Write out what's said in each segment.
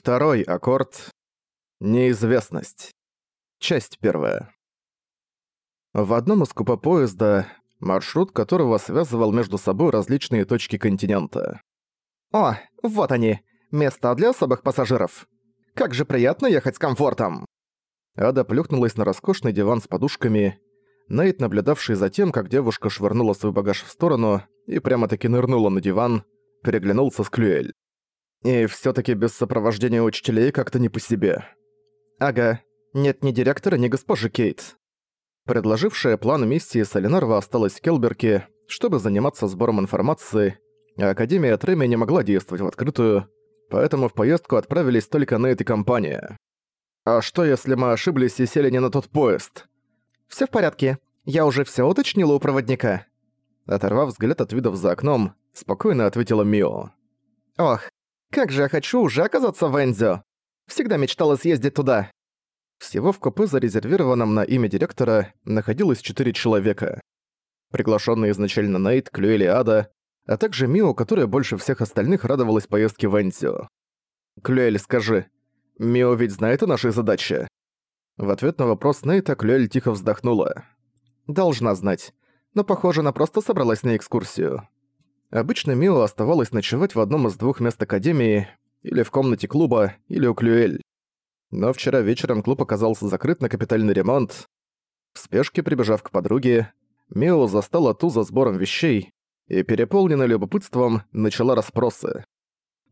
Второй аккорд. Неизвестность. Часть первая. В одном из купопоезда, маршрут которого связывал между собой различные точки континента. «О, вот они! Места для особых пассажиров! Как же приятно ехать с комфортом!» Ада плюхнулась на роскошный диван с подушками. Нейт, наблюдавший за тем, как девушка швырнула свой багаж в сторону и прямо-таки нырнула на диван, переглянулся с Клюэль. И все таки без сопровождения учителей как-то не по себе. Ага, нет ни директора, ни госпожи Кейт. Предложившая план миссии Солинарва осталась в Келберке, чтобы заниматься сбором информации, а Академия Треми не могла действовать в открытую, поэтому в поездку отправились только Нейт и компания. «А что, если мы ошиблись и сели не на тот поезд?» Все в порядке. Я уже все уточнила у проводника». Оторвав взгляд от видов за окном, спокойно ответила Мио. «Ох, как же я хочу уже оказаться в Энзио. Всегда мечтала съездить туда. Всего в купе, зарезервированном на имя директора, находилось четыре человека. Приглашенные изначально Нейт, Клюэль и Ада, а также Мио, которая больше всех остальных радовалась поездке в Энзио. «Клюэль, скажи, Мио ведь знает о нашей задаче?» В ответ на вопрос Нейта Клюэль тихо вздохнула. «Должна знать, но, похоже, она просто собралась на экскурсию. Обычно Мио оставалась ночевать в одном из двух мест Академии, или в комнате клуба, или у Клюэль. Но вчера вечером клуб оказался закрыт на капитальный ремонт. В спешке прибежав к подруге, Мио застала ту за сбором вещей и, переполненная любопытством, начала расспросы.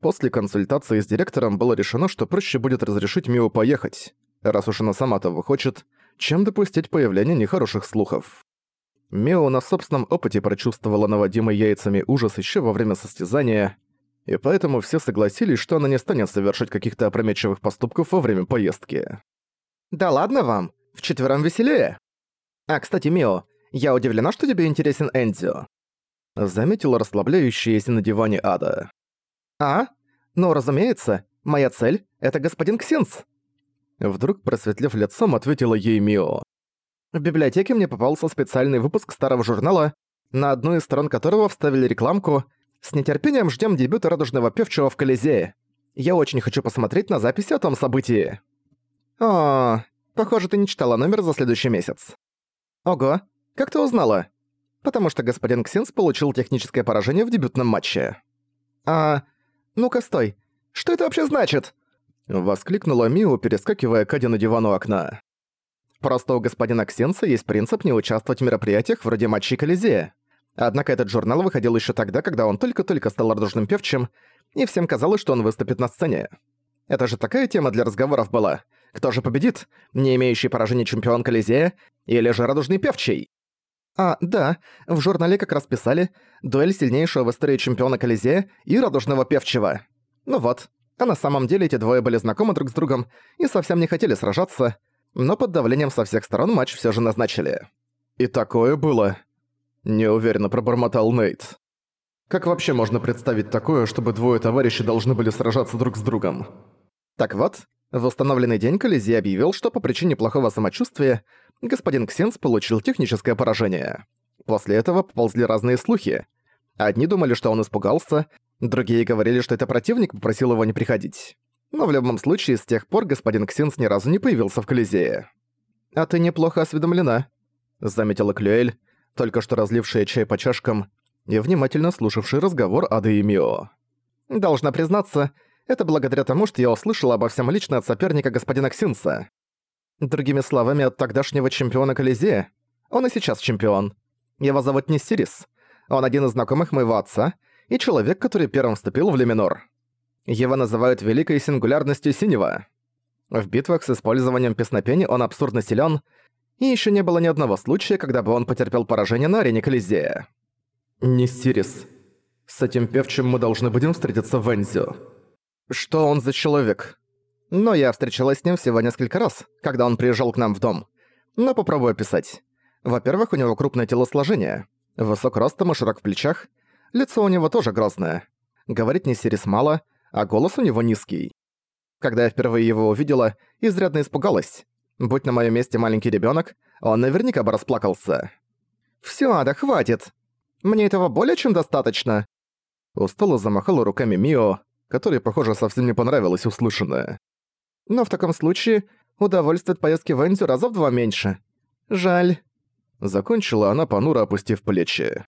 После консультации с директором было решено, что проще будет разрешить Мио поехать, раз уж она сама того хочет, чем допустить появление нехороших слухов. Мео на собственном опыте прочувствовала наводимый яйцами ужас еще во время состязания, и поэтому все согласились, что она не станет совершать каких-то опрометчивых поступков во время поездки. «Да ладно вам, вчетвером веселее!» «А, кстати, Мио, я удивлена, что тебе интересен Эндио», заметила расслабляющаяся на диване Ада. «А? Ну, разумеется, моя цель — это господин Ксинс!» Вдруг, просветлев лицом, ответила ей Мио. В библиотеке мне попался специальный выпуск старого журнала, на одну из сторон которого вставили рекламку «С нетерпением ждем дебюта радужного певчего в Колизее. Я очень хочу посмотреть на записи о том событии». «О, похоже, ты не читала номер за следующий месяц». «Ого, как ты узнала?» «Потому что господин Ксенс получил техническое поражение в дебютном матче». «А, ну-ка стой, что это вообще значит?» Воскликнула Миу, перескакивая к на диван у окна. Просто у господина Ксенса есть принцип не участвовать в мероприятиях вроде матчей Колизея. Однако этот журнал выходил еще тогда, когда он только-только стал радужным певчим, и всем казалось, что он выступит на сцене. Это же такая тема для разговоров была. Кто же победит? Не имеющий поражений чемпион Колизея или же радужный певчий? А, да, в журнале как раз писали «Дуэль сильнейшего в истории чемпиона Колизея и радужного певчего». Ну вот, а на самом деле эти двое были знакомы друг с другом и совсем не хотели сражаться, но под давлением со всех сторон матч все же назначили. «И такое было?» – неуверенно пробормотал Нейт. «Как вообще можно представить такое, чтобы двое товарищей должны были сражаться друг с другом?» Так вот, в установленный день Колизей объявил, что по причине плохого самочувствия господин Ксенс получил техническое поражение. После этого поползли разные слухи. Одни думали, что он испугался, другие говорили, что это противник попросил его не приходить. Но в любом случае, с тех пор господин Ксенс ни разу не появился в Колизее. «А ты неплохо осведомлена», — заметила Клюэль, только что разлившая чай по чашкам и внимательно слушавший разговор Ады и Мио. «Должна признаться, это благодаря тому, что я услышала обо всем лично от соперника господина Ксинса. Другими словами, от тогдашнего чемпиона Колизея. Он и сейчас чемпион. Его зовут Нессирис. Он один из знакомых моего отца и человек, который первым вступил в Леминор. Его называют великой сингулярностью синего. В битвах с использованием песнопений он абсурдно силен, и еще не было ни одного случая, когда бы он потерпел поражение на арене Колизея. «Не. С этим певчим мы должны будем встретиться в Энзио». «Что он за человек?» «Но я встречалась с ним всего несколько раз, когда он приезжал к нам в дом. Но попробую описать. Во-первых, у него крупное телосложение, высок ростом и широк в плечах, лицо у него тоже грозное. Говорит не Сирис мало — а голос у него низкий. Когда я впервые его увидела, изрядно испугалась. Будь на моем месте маленький ребенок, он наверняка бы расплакался. Все, да хватит. Мне этого более чем достаточно. Устало замахала руками Мио, которой, похоже, совсем не понравилось услышанное. «Но в таком случае удовольствие от поездки в Энзю раза в два меньше. Жаль». Закончила она, понуро опустив плечи.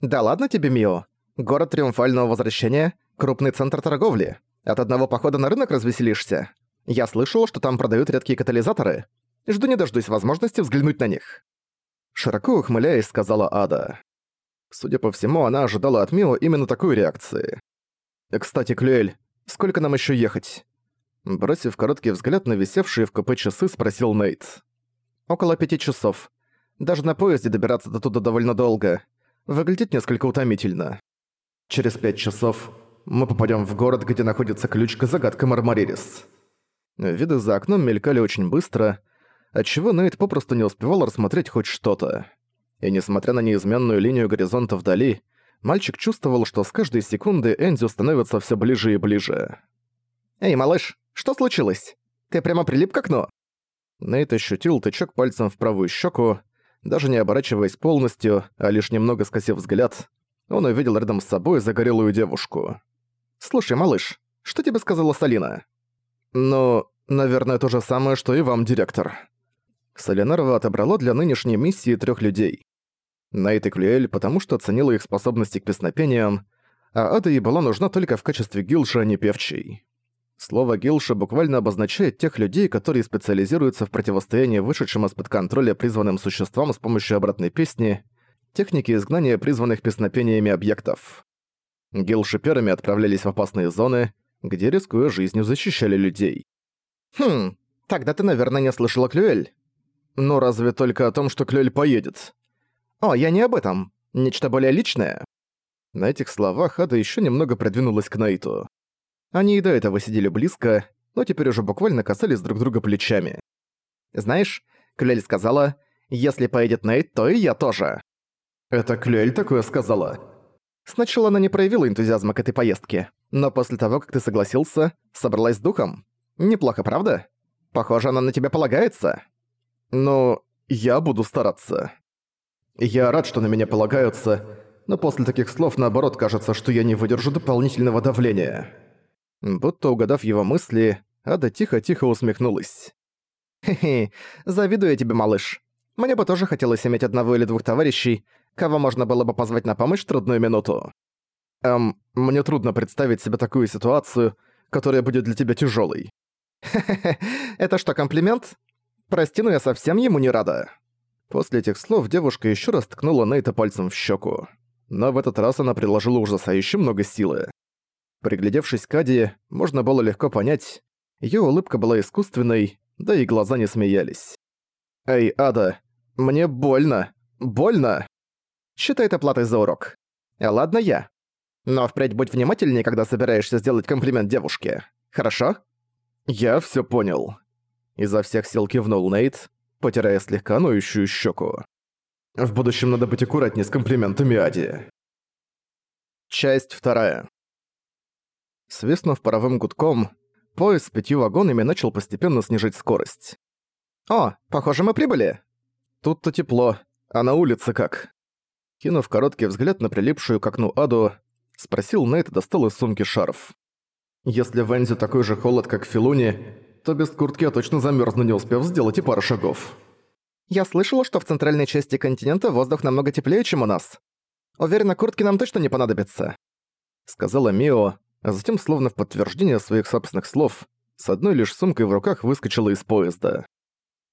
«Да ладно тебе, Мио. Город Триумфального Возвращения — крупный центр торговли. От одного похода на рынок развеселишься. Я слышал, что там продают редкие катализаторы. Жду не дождусь возможности взглянуть на них». Широко ухмыляясь, сказала Ада. Судя по всему, она ожидала от Мио именно такой реакции. «Кстати, Клюэль, сколько нам еще ехать?» Бросив короткий взгляд на висевшие в КП часы, спросил Нейт. «Около пяти часов. Даже на поезде добираться до туда довольно долго. Выглядит несколько утомительно. Через пять часов мы попадем в город, где находится ключ к загадке Мармаририс». Виды за окном мелькали очень быстро, отчего Нейт попросту не успевал рассмотреть хоть что-то. И несмотря на неизменную линию горизонта вдали, мальчик чувствовал, что с каждой секунды Энзю становится все ближе и ближе. «Эй, малыш, что случилось? Ты прямо прилип к окну?» Нейт ощутил тычок пальцем в правую щеку, даже не оборачиваясь полностью, а лишь немного скосив взгляд, он увидел рядом с собой загорелую девушку. «Слушай, малыш, что тебе сказала Салина?» «Ну, наверное, то же самое, что и вам, директор». Соленарова отобрала для нынешней миссии трех людей. Найт и Клюэль, потому что оценила их способности к песнопениям, а Ада ей была нужна только в качестве гилша, а не певчей. Слово «гилша» буквально обозначает тех людей, которые специализируются в противостоянии вышедшим из-под контроля призванным существам с помощью обратной песни, техники изгнания призванных песнопениями объектов. Гилши первыми отправлялись в опасные зоны, где, рискуя жизнью, защищали людей. «Хм, тогда ты, наверное, не слышала Клюэль?» «Ну разве только о том, что Клюэль поедет?» «О, я не об этом. Нечто более личное». На этих словах Ада еще немного продвинулась к Найту. Они и до этого сидели близко, но теперь уже буквально касались друг друга плечами. «Знаешь, Клюэль сказала, если поедет Нейт, то и я тоже». «Это Клюэль такое сказала?» Сначала она не проявила энтузиазма к этой поездке, но после того, как ты согласился, собралась с духом. Неплохо, правда? Похоже, она на тебя полагается. Ну, я буду стараться. Я рад, что на меня полагаются, но после таких слов, наоборот, кажется, что я не выдержу дополнительного давления». Будто угадав его мысли, Ада тихо-тихо усмехнулась. «Хе-хе, завидую тебе, малыш. Мне бы тоже хотелось иметь одного или двух товарищей, кого можно было бы позвать на помощь в трудную минуту. Эм, мне трудно представить себе такую ситуацию, которая будет для тебя тяжелой. Хе-хе, это что, комплимент? Прости, но я совсем ему не рада. После этих слов девушка еще раз ткнула Нейта пальцем в щеку. Но в этот раз она приложила ужасающе много силы. Приглядевшись к Аде, можно было легко понять, ее улыбка была искусственной, да и глаза не смеялись. «Эй, Ада, мне больно! Больно!» «Считай это платой за урок. Ладно я. Но впредь будь внимательнее, когда собираешься сделать комплимент девушке. Хорошо?» «Я все понял». Изо всех сил кивнул Нейт, потирая слегка ноющую щеку. В будущем надо быть аккуратнее с комплиментами Ади. Часть вторая. Свистнув паровым гудком, поезд с пятью вагонами начал постепенно снижать скорость. «О, похоже, мы прибыли!» «Тут-то тепло, а на улице как?» Кинув короткий взгляд на прилипшую к окну Аду, спросил Нейт и достал из сумки шарф. «Если в Энзе такой же холод, как в Филуне, то без куртки я точно замерзну, не успев сделать и пару шагов. Я слышала, что в центральной части континента воздух намного теплее, чем у нас. Уверена, куртки нам точно не понадобятся. Сказала Мио, а затем, словно в подтверждение своих собственных слов, с одной лишь сумкой в руках выскочила из поезда.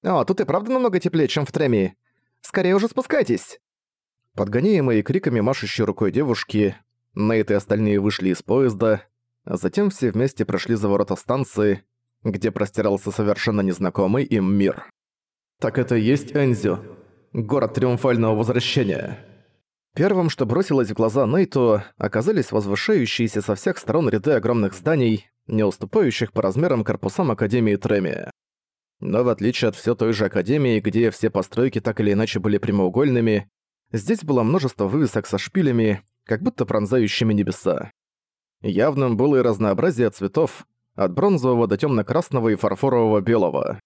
«О, тут и правда намного теплее, чем в Тремии. Скорее уже спускайтесь!» Подгоняемые криками машущей рукой девушки, Нейт и остальные вышли из поезда, а затем все вместе прошли за ворота станции, где простирался совершенно незнакомый им мир. «Так это и есть Энзю, город Триумфального Возвращения». Первым, что бросилось в глаза Нейту, оказались возвышающиеся со всех сторон ряды огромных зданий, не уступающих по размерам корпусам Академии Треми. Но в отличие от все той же Академии, где все постройки так или иначе были прямоугольными, здесь было множество вывесок со шпилями, как будто пронзающими небеса. Явным было и разнообразие цветов, от бронзового до темно-красного и фарфорового белого.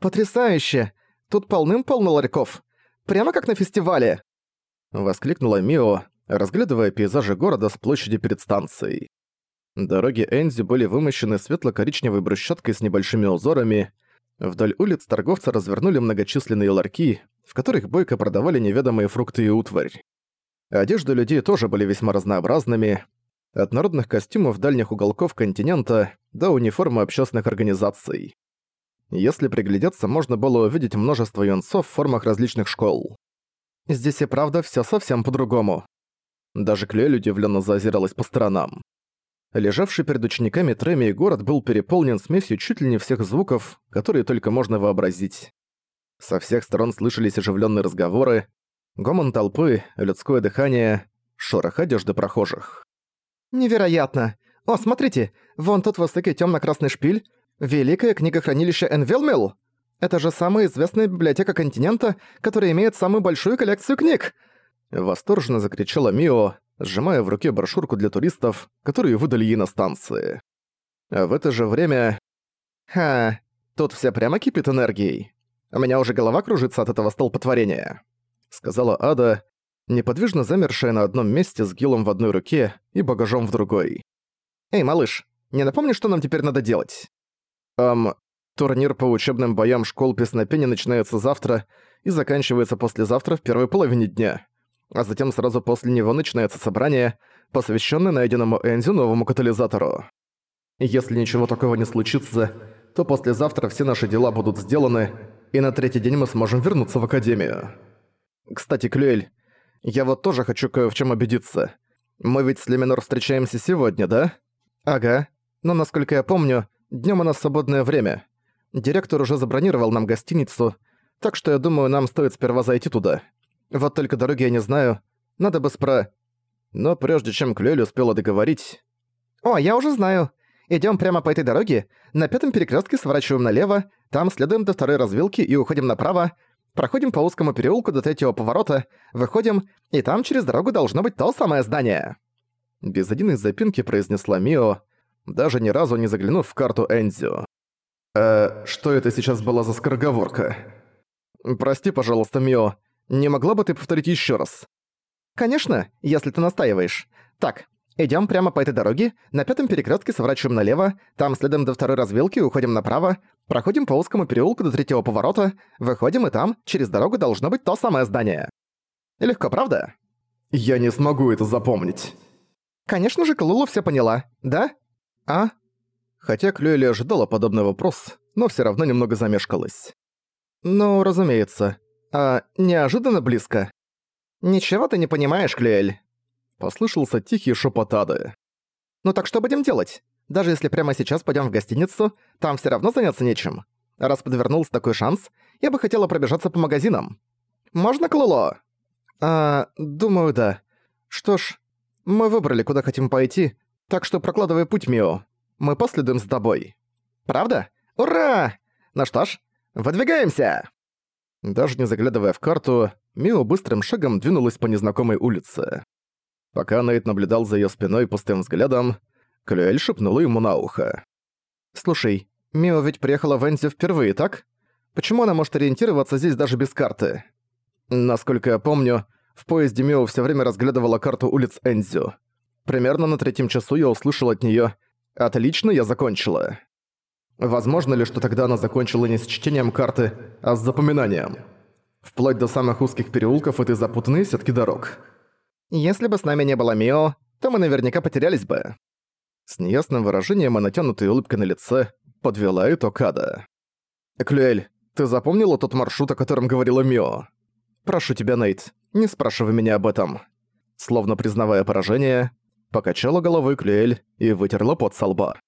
«Потрясающе! Тут полным-полно ларьков! Прямо как на фестивале!» Воскликнула Мио, разглядывая пейзажи города с площади перед станцией. Дороги Энзи были вымощены светло-коричневой брусчаткой с небольшими узорами. Вдоль улиц торговцы развернули многочисленные ларьки, в которых бойко продавали неведомые фрукты и утварь. Одежды людей тоже были весьма разнообразными, от народных костюмов дальних уголков континента до униформы общественных организаций. Если приглядеться, можно было увидеть множество юнцов в формах различных школ. Здесь и правда все совсем по-другому. Даже Клюэль удивленно заозиралась по сторонам. Лежавший перед учениками Треми город был переполнен смесью чуть ли не всех звуков, которые только можно вообразить. Со всех сторон слышались оживленные разговоры, гомон толпы, людское дыхание, шорох одежды прохожих. «Невероятно! О, смотрите, вон тот высокий темно красный шпиль Великое книгохранилище Энвилмил? Это же самая известная библиотека континента, которая имеет самую большую коллекцию книг!» Восторженно закричала Мио, сжимая в руке брошюрку для туристов, которую выдали ей на станции. А в это же время... Ха, тут все прямо кипит энергией. У меня уже голова кружится от этого столпотворения. Сказала Ада, неподвижно замершая на одном месте с гилом в одной руке и багажом в другой. «Эй, малыш, не напомни, что нам теперь надо делать?» Эм, турнир по учебным боям школ песнопения начинается завтра и заканчивается послезавтра в первой половине дня. А затем сразу после него начинается собрание, посвященное найденному Энзю новому катализатору. Если ничего такого не случится, то послезавтра все наши дела будут сделаны, и на третий день мы сможем вернуться в Академию. Кстати, Клюэль, я вот тоже хочу кое в чем убедиться. Мы ведь с Леминор встречаемся сегодня, да? Ага. Но насколько я помню, Днём у нас свободное время. Директор уже забронировал нам гостиницу, так что я думаю, нам стоит сперва зайти туда. Вот только дороги я не знаю. Надо бы спро... Но прежде чем Клюэль успела договорить... «О, я уже знаю. Идём прямо по этой дороге, на пятом перекрёстке сворачиваем налево, там следуем до второй развилки и уходим направо, проходим по узкому переулку до третьего поворота, выходим, и там через дорогу должно быть то самое здание». Без единой запинки произнесла Мио, даже ни разу не заглянув в карту Энзио. «Э, что это сейчас была за скороговорка?» «Прости, пожалуйста, Мио, не могла бы ты повторить еще раз?» «Конечно, если ты настаиваешь. Так, идем прямо по этой дороге, на пятом перекрестке сворачиваем налево, там следуем до второй развилки, уходим направо, проходим по узкому переулку до третьего поворота, выходим и там, через дорогу должно быть то самое здание. Легко, правда?» «Я не смогу это запомнить». «Конечно же, Калулу все поняла, да?» «А?» Хотя Клюэли ожидала подобный вопрос, но все равно немного замешкалась. «Ну, разумеется. А неожиданно близко?» «Ничего ты не понимаешь, Клюэль?» Послышался тихий шепот Ады. «Ну так что будем делать? Даже если прямо сейчас пойдем в гостиницу, там все равно заняться нечем. Раз подвернулся такой шанс, я бы хотела пробежаться по магазинам. Можно, Клуло?» «А, думаю, да. Что ж, мы выбрали, куда хотим пойти, так что прокладывай путь, Мио. Мы последуем с тобой. Правда? Ура! Ну что ж, выдвигаемся!» Даже не заглядывая в карту, Мио быстрым шагом двинулась по незнакомой улице. Пока Нейт наблюдал за её спиной пустым взглядом, Клюэль шепнула ему на ухо. «Слушай, Мио ведь приехала в Энзи впервые, так? Почему она может ориентироваться здесь даже без карты?» Насколько я помню, в поезде Мио всё время разглядывала карту улиц Энзю. Примерно на третьем часу я услышал от неё «Отлично, я закончила». Возможно ли, что тогда она закончила не с чтением карты, а с запоминанием? Вплоть до самых узких переулков этой запутанной сетки дорог. Если бы с нами не было Мио, то мы наверняка потерялись бы. С неясным выражением и натянутой улыбкой на лице подвела итог Ада. «Эклюэль, ты запомнила тот маршрут, о котором говорила Мио? Прошу тебя, Нейт, не спрашивай меня об этом». Словно признавая поражение, Покачала головой Клюэль и вытерла пот со лба.